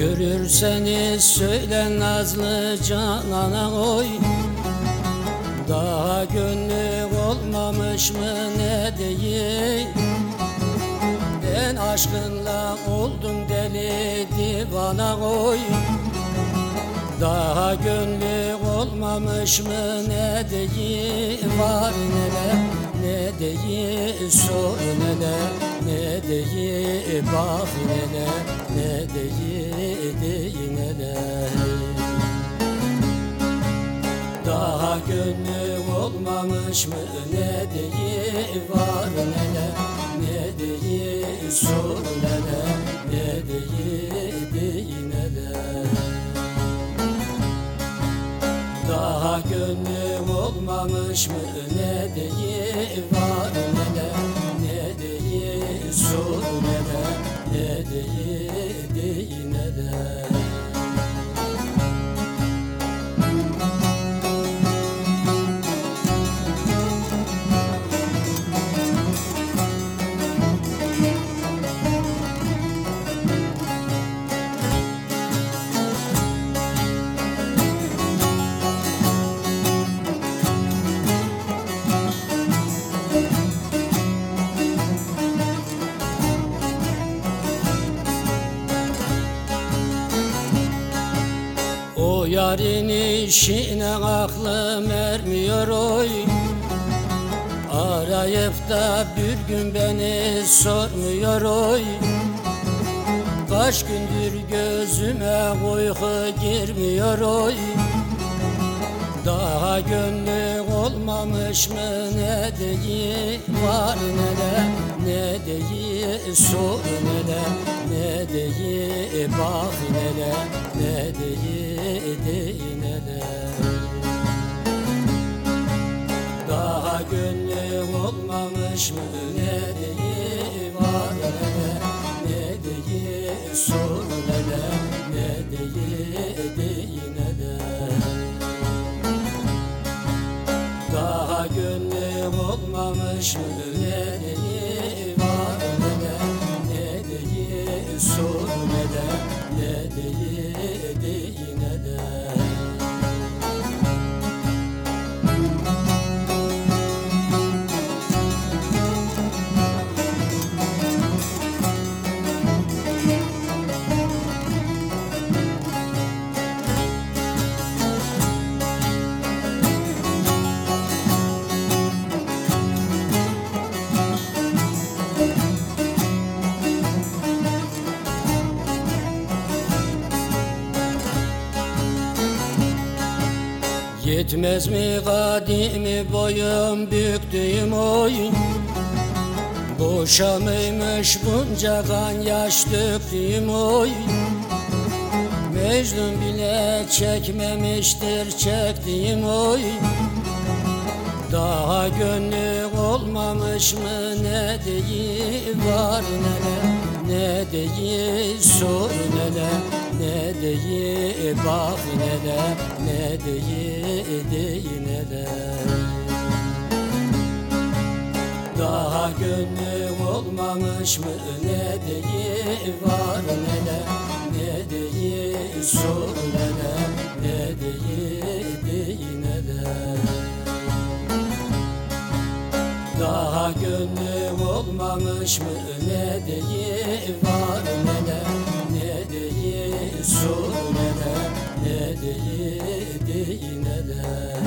Görseniz söyle nazlı canana oy. Daha gönlü olmamış mı ne diyeyim? Ben aşkınla oldum deli divana oy. Daha gönlü olmamış mı ne diyeyim? Var neler Ne diyeyim sor neler Ne diyeyim bak neler Ne diyeyim deyin neler daha gönlüm olmamış mı? Ne diyeyim var neler Ne diyeyim sor neler olmamış mı? Ne diyeyim? Var yarın işine aklım ermiyor oy. Arayıp da bir gün beni sormuyor oy. Kaç gündür gözüme uyku girmiyor oy. Daha gönlü olmamış mı? Ne değil? Var neler Ne değil? Sor neler Ne değil? Bak neler Ne değil? Değil neler Daha gönlüm olmamış mı? Ne değil? Var Ne değil? Sor neler Ne gönlüm olmamış mı ne değil var neler Ne değil sor Yetmez mi kadimi boyum büktüğüm oy? Boşa mıymış bunca kan yaş döktüğüm oy? Mecnun bile çekmemiştir çektiğim oy. Daha gönlü olmamış mı ne değil var neler Ne değil sor neler Ne değil bak neler Ne değil değil neler daha gönlüm olmamış mı? Ne değil var neler Ne değil sor neler olmamış mı? Ne değil var neler Ne değil sor neler Ne değil değil neler